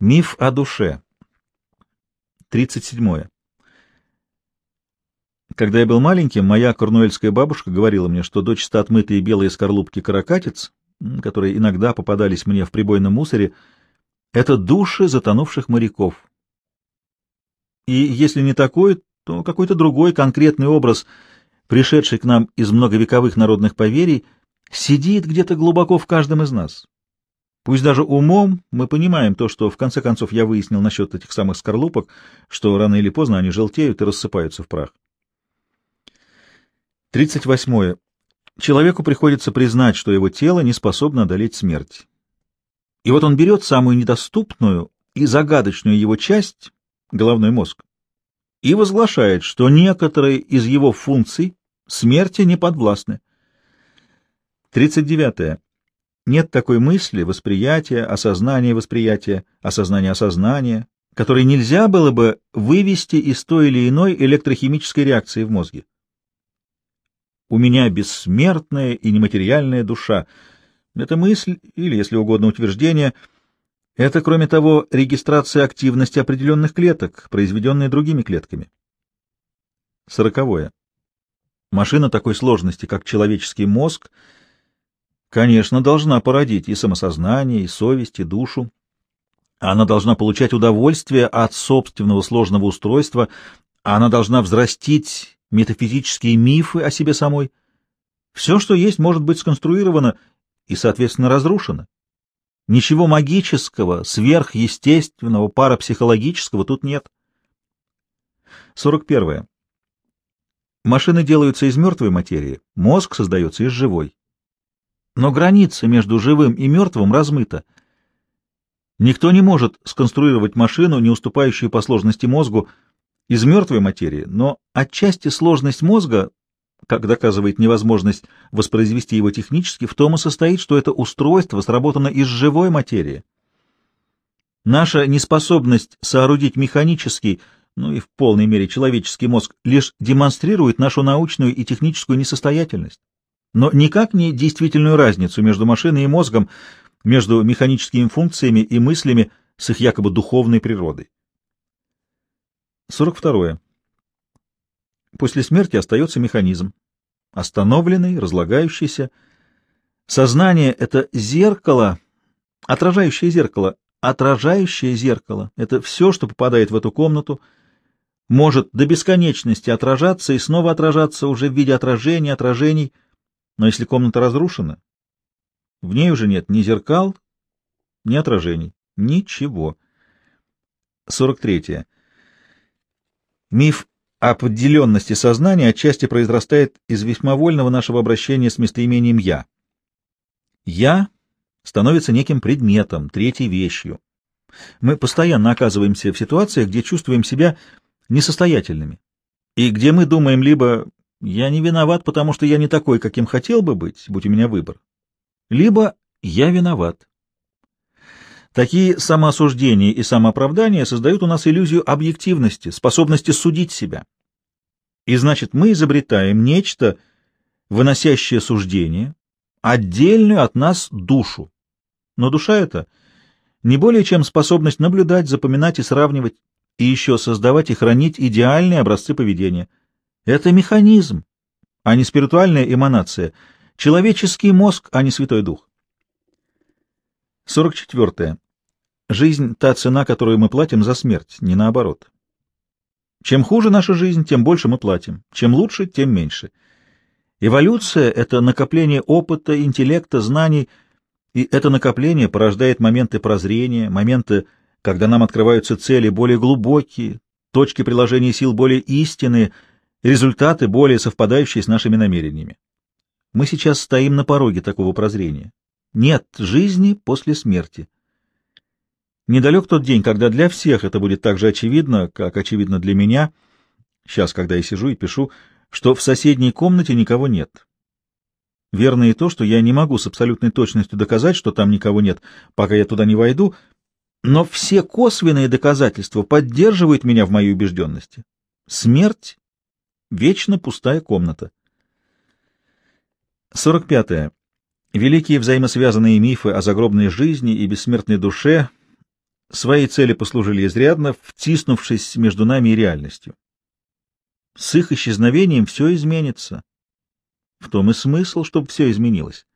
Миф о душе. 37. Когда я был маленьким, моя корнуэльская бабушка говорила мне, что дочисто отмытые белые скорлупки каракатиц, которые иногда попадались мне в прибойном мусоре, это души затонувших моряков. И если не такой, то какой-то другой конкретный образ, пришедший к нам из многовековых народных поверий, сидит где-то глубоко в каждом из нас. Пусть даже умом мы понимаем то, что в конце концов я выяснил насчет этих самых скорлупок, что рано или поздно они желтеют и рассыпаются в прах. 38. Человеку приходится признать, что его тело не способно одолеть смерть. И вот он берет самую недоступную и загадочную его часть, головной мозг, и возглашает, что некоторые из его функций смерти не подвластны. 39. Нет такой мысли, восприятия, осознания восприятия, осознания осознания, которые нельзя было бы вывести из той или иной электрохимической реакции в мозге. У меня бессмертная и нематериальная душа. Это мысль, или, если угодно, утверждение. Это, кроме того, регистрация активности определенных клеток, произведенной другими клетками. Сороковое. Машина такой сложности, как человеческий мозг — конечно, должна породить и самосознание, и совесть, и душу. Она должна получать удовольствие от собственного сложного устройства, она должна взрастить метафизические мифы о себе самой. Все, что есть, может быть сконструировано и, соответственно, разрушено. Ничего магического, сверхъестественного, парапсихологического тут нет. 41. Машины делаются из мертвой материи, мозг создается из живой но граница между живым и мертвым размыта. Никто не может сконструировать машину, не уступающую по сложности мозгу, из мертвой материи, но отчасти сложность мозга, как доказывает невозможность воспроизвести его технически, в том и состоит, что это устройство сработано из живой материи. Наша неспособность соорудить механический, ну и в полной мере человеческий мозг, лишь демонстрирует нашу научную и техническую несостоятельность но никак не действительную разницу между машиной и мозгом, между механическими функциями и мыслями с их якобы духовной природой. 42. После смерти остается механизм, остановленный, разлагающийся. Сознание — это зеркало, отражающее зеркало, отражающее зеркало. Это все, что попадает в эту комнату, может до бесконечности отражаться и снова отражаться уже в виде отражений, отражений — но если комната разрушена, в ней уже нет ни зеркал, ни отражений, ничего. 43. Миф о поделенности сознания отчасти произрастает из весьма вольного нашего обращения с местоимением «я». «Я» становится неким предметом, третьей вещью. Мы постоянно оказываемся в ситуациях, где чувствуем себя несостоятельными, и где мы думаем либо я не виноват, потому что я не такой, каким хотел бы быть, будь у меня выбор. Либо я виноват. Такие самоосуждения и самооправдания создают у нас иллюзию объективности, способности судить себя. И значит, мы изобретаем нечто, выносящее суждение, отдельную от нас душу. Но душа это не более чем способность наблюдать, запоминать и сравнивать, и еще создавать и хранить идеальные образцы поведения — это механизм, а не спиритуальная эманация, человеческий мозг, а не Святой Дух. 44. Жизнь — та цена, которую мы платим за смерть, не наоборот. Чем хуже наша жизнь, тем больше мы платим. Чем лучше, тем меньше. Эволюция — это накопление опыта, интеллекта, знаний, и это накопление порождает моменты прозрения, моменты, когда нам открываются цели более глубокие, точки приложения сил более истинные — результаты, более совпадающие с нашими намерениями. Мы сейчас стоим на пороге такого прозрения. Нет жизни после смерти. Недалек тот день, когда для всех это будет так же очевидно, как очевидно для меня, сейчас, когда я сижу и пишу, что в соседней комнате никого нет. Верно и то, что я не могу с абсолютной точностью доказать, что там никого нет, пока я туда не войду, но все косвенные доказательства поддерживают меня в моей убежденности. Смерть Вечно пустая комната. 45. -е. Великие взаимосвязанные мифы о загробной жизни и бессмертной душе своей цели послужили изрядно, втиснувшись между нами и реальностью. С их исчезновением все изменится. В том и смысл, чтобы все изменилось.